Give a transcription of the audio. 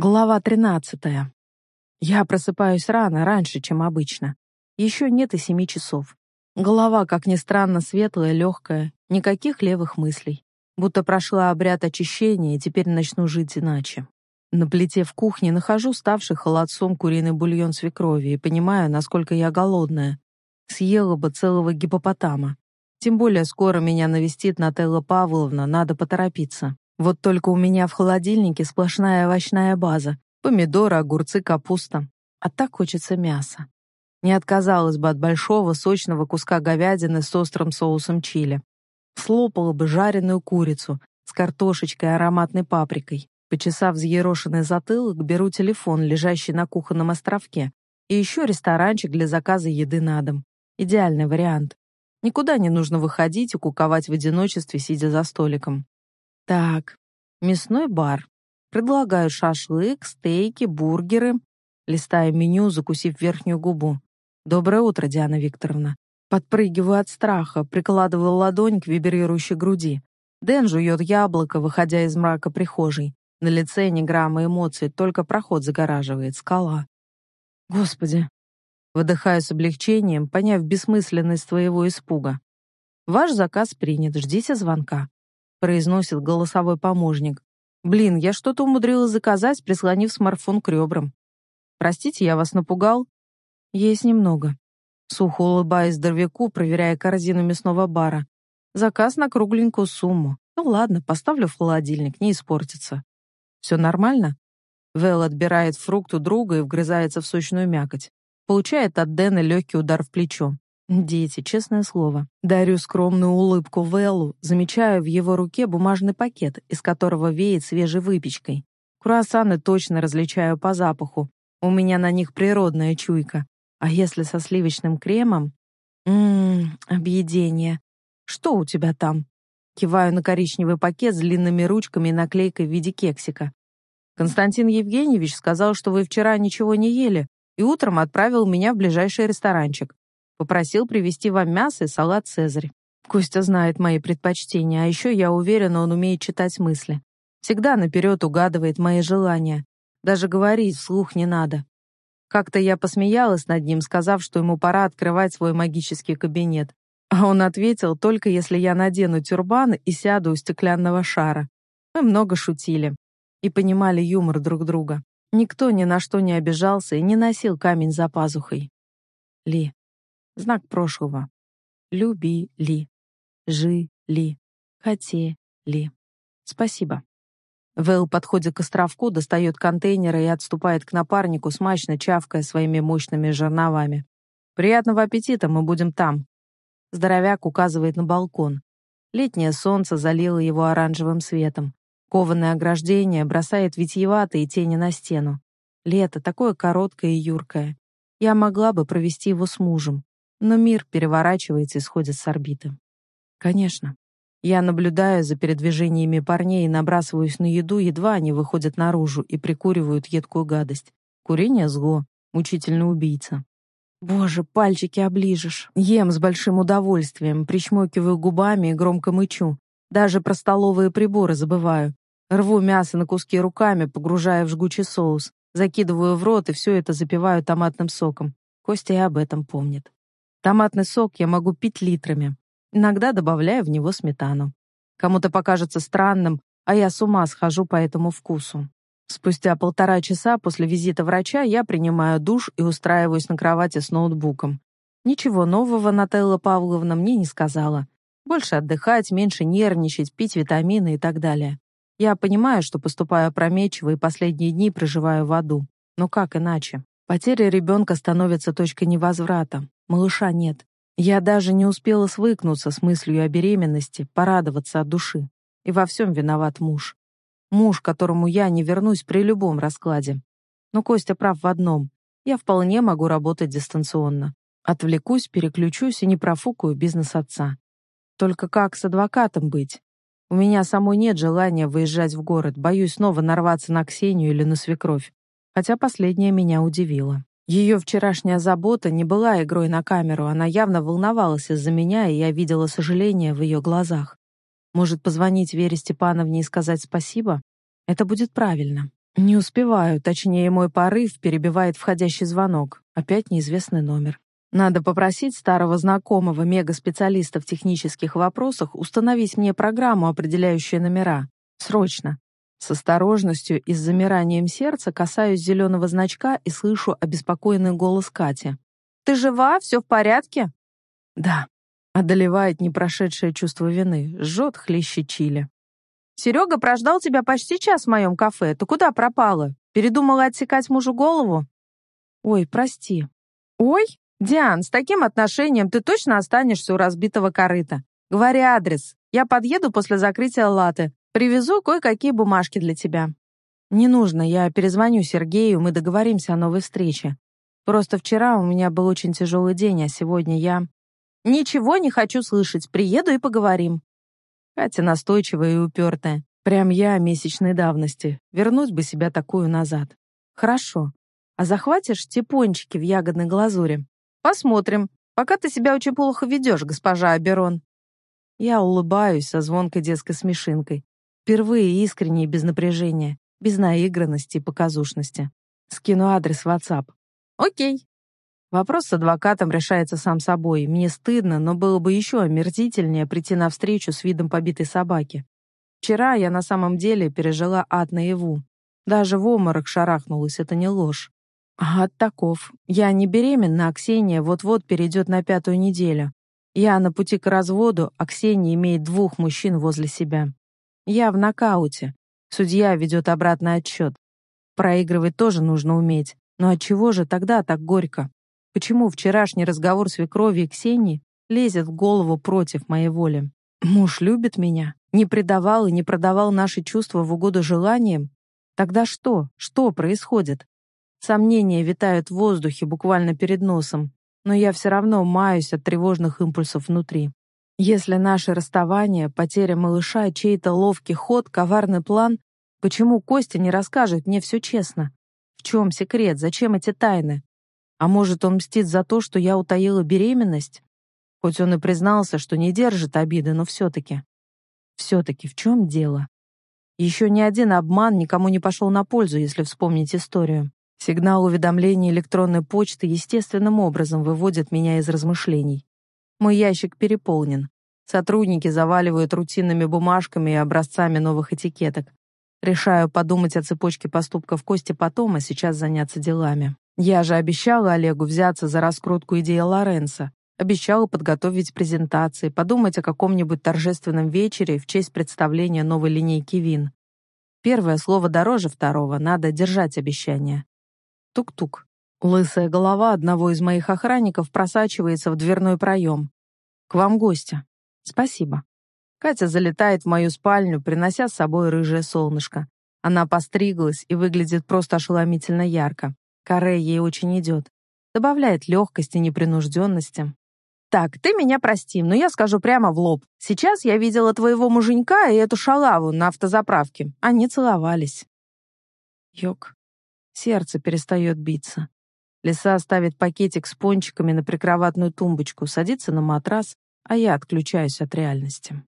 Глава 13. Я просыпаюсь рано, раньше, чем обычно. Еще нет и семи часов. Голова, как ни странно, светлая, легкая, никаких левых мыслей. Будто прошла обряд очищения, и теперь начну жить иначе. На плите в кухне нахожу ставший холодцом куриный бульон свекрови и понимаю, насколько я голодная. Съела бы целого гипопотама. Тем более скоро меня навестит Нателла Павловна, надо поторопиться. Вот только у меня в холодильнике сплошная овощная база. Помидоры, огурцы, капуста. А так хочется мяса. Не отказалась бы от большого, сочного куска говядины с острым соусом чили. Слопала бы жареную курицу с картошечкой и ароматной паприкой. Почесав взъерошенный затылок, беру телефон, лежащий на кухонном островке, и еще ресторанчик для заказа еды на дом. Идеальный вариант. Никуда не нужно выходить и куковать в одиночестве, сидя за столиком. Так, мясной бар. Предлагаю шашлык, стейки, бургеры. Листаю меню, закусив верхнюю губу. Доброе утро, Диана Викторовна. Подпрыгиваю от страха, прикладываю ладонь к вибрирующей груди. Дэн жует яблоко, выходя из мрака прихожей. На лице ни грамма эмоций, только проход загораживает скала. Господи. Выдыхаю с облегчением, поняв бессмысленность твоего испуга. Ваш заказ принят, ждите звонка произносит голосовой помощник. Блин, я что-то умудрилась заказать, прислонив смартфон к ребрам. Простите, я вас напугал? Есть немного. Сухо улыбаясь здоровяку, проверяя корзину мясного бара. Заказ на кругленькую сумму. Ну ладно, поставлю в холодильник, не испортится. Все нормально? Вэл отбирает фрукт у друга и вгрызается в сочную мякоть. Получает от Дэна легкий удар в плечо. Дети, честное слово. Дарю скромную улыбку Вэллу, замечаю в его руке бумажный пакет, из которого веет свежей выпечкой. Круассаны точно различаю по запаху. У меня на них природная чуйка. А если со сливочным кремом? Ммм, объедение. Что у тебя там? Киваю на коричневый пакет с длинными ручками и наклейкой в виде кексика. Константин Евгеньевич сказал, что вы вчера ничего не ели, и утром отправил меня в ближайший ресторанчик. Попросил привезти вам мясо и салат «Цезарь». Костя знает мои предпочтения, а еще я уверена, он умеет читать мысли. Всегда наперед угадывает мои желания. Даже говорить вслух не надо. Как-то я посмеялась над ним, сказав, что ему пора открывать свой магический кабинет. А он ответил, только если я надену тюрбан и сяду у стеклянного шара. Мы много шутили и понимали юмор друг друга. Никто ни на что не обижался и не носил камень за пазухой. Ли, знак прошлого. Любили, жили, хотели. Спасибо. Вэл подходит к островку, достает контейнеры и отступает к напарнику, смачно чавкая своими мощными жерновами. «Приятного аппетита, мы будем там». Здоровяк указывает на балкон. Летнее солнце залило его оранжевым светом. Кованое ограждение бросает витиеватые тени на стену. Лето такое короткое и юркое. Я могла бы провести его с мужем но мир переворачивается и сходит с орбиты. Конечно. Я наблюдаю за передвижениями парней и набрасываюсь на еду, едва они выходят наружу и прикуривают едкую гадость. Курение — зло, мучительный убийца. Боже, пальчики оближешь. Ем с большим удовольствием, причмокиваю губами и громко мычу. Даже про столовые приборы забываю. Рву мясо на куски руками, погружая в жгучий соус. Закидываю в рот и все это запиваю томатным соком. Костя и об этом помнит. Томатный сок я могу пить литрами. Иногда добавляю в него сметану. Кому-то покажется странным, а я с ума схожу по этому вкусу. Спустя полтора часа после визита врача я принимаю душ и устраиваюсь на кровати с ноутбуком. Ничего нового Нателла Павловна мне не сказала. Больше отдыхать, меньше нервничать, пить витамины и так далее. Я понимаю, что поступаю опрометчиво и последние дни проживаю в аду. Но как иначе? Потеря ребенка становится точкой невозврата. Малыша нет. Я даже не успела свыкнуться с мыслью о беременности, порадоваться от души. И во всем виноват муж. Муж, которому я не вернусь при любом раскладе. Но Костя прав в одном. Я вполне могу работать дистанционно. Отвлекусь, переключусь и не профукаю бизнес отца. Только как с адвокатом быть? У меня самой нет желания выезжать в город, боюсь снова нарваться на Ксению или на свекровь. Хотя последняя меня удивила. Ее вчерашняя забота не была игрой на камеру, она явно волновалась из-за меня, и я видела сожаление в ее глазах. Может, позвонить Вере Степановне и сказать спасибо? Это будет правильно. Не успеваю, точнее, мой порыв перебивает входящий звонок. Опять неизвестный номер. Надо попросить старого знакомого мега-специалиста в технических вопросах установить мне программу, определяющую номера. Срочно. С осторожностью и с замиранием сердца касаюсь зеленого значка и слышу обеспокоенный голос Кати. «Ты жива? Все в порядке?» «Да». Одолевает непрошедшее чувство вины, жжет хлеще чили. Серега прождал тебя почти час в моем кафе. Ты куда пропала? Передумала отсекать мужу голову? Ой, прости. Ой, Диан, с таким отношением ты точно останешься у разбитого корыта. Говори адрес. Я подъеду после закрытия латы. Привезу кое-какие бумажки для тебя. Не нужно, я перезвоню Сергею, мы договоримся о новой встрече. Просто вчера у меня был очень тяжелый день, а сегодня я... Ничего не хочу слышать. Приеду и поговорим. Катя настойчивая и упертая. Прям я месячной давности. Вернуть бы себя такую назад. Хорошо. А захватишь те пончики в ягодной глазури? Посмотрим. Пока ты себя очень плохо ведешь, госпожа Аберон. Я улыбаюсь со звонкой детской смешинкой. Впервые искренне и без напряжения, без наигранности и показушности. Скину адрес в WhatsApp. Окей. Вопрос с адвокатом решается сам собой. Мне стыдно, но было бы еще омерзительнее прийти на встречу с видом побитой собаки. Вчера я на самом деле пережила ад наяву. Даже в обморок шарахнулась, это не ложь. Ад таков. Я не беременна, а Ксения вот-вот перейдет на пятую неделю. Я на пути к разводу, а Ксения имеет двух мужчин возле себя. Я в нокауте. Судья ведет обратный отсчет. Проигрывать тоже нужно уметь. Но от чего же тогда так горько? Почему вчерашний разговор свекрови и Ксении лезет в голову против моей воли? Муж любит меня, не предавал и не продавал наши чувства в угоду желаниям? Тогда что? Что происходит? Сомнения витают в воздухе буквально перед носом, но я все равно маюсь от тревожных импульсов внутри. Если наше расставание, потеря малыша, чей-то ловкий ход, коварный план, почему Костя не расскажет мне все честно? В чем секрет? Зачем эти тайны? А может, он мстит за то, что я утаила беременность? Хоть он и признался, что не держит обиды, но все-таки. Все-таки в чем дело? Еще ни один обман никому не пошел на пользу, если вспомнить историю. Сигнал уведомления электронной почты естественным образом выводит меня из размышлений. Мой ящик переполнен. Сотрудники заваливают рутинными бумажками и образцами новых этикеток. Решаю подумать о цепочке поступков Кости потом, а сейчас заняться делами. Я же обещала Олегу взяться за раскрутку идеи Лоренса. Обещала подготовить презентации, подумать о каком-нибудь торжественном вечере в честь представления новой линейки вин. Первое слово дороже второго, надо держать обещание. Тук-тук. Лысая голова одного из моих охранников просачивается в дверной проем. «К вам гостя». «Спасибо». Катя залетает в мою спальню, принося с собой рыжее солнышко. Она постриглась и выглядит просто ошеломительно ярко. Каре ей очень идет. Добавляет легкости, непринужденности. «Так, ты меня прости, но я скажу прямо в лоб. Сейчас я видела твоего муженька и эту шалаву на автозаправке. Они целовались». Йок. Сердце перестает биться. Лиса ставит пакетик с пончиками на прикроватную тумбочку, садится на матрас, а я отключаюсь от реальности.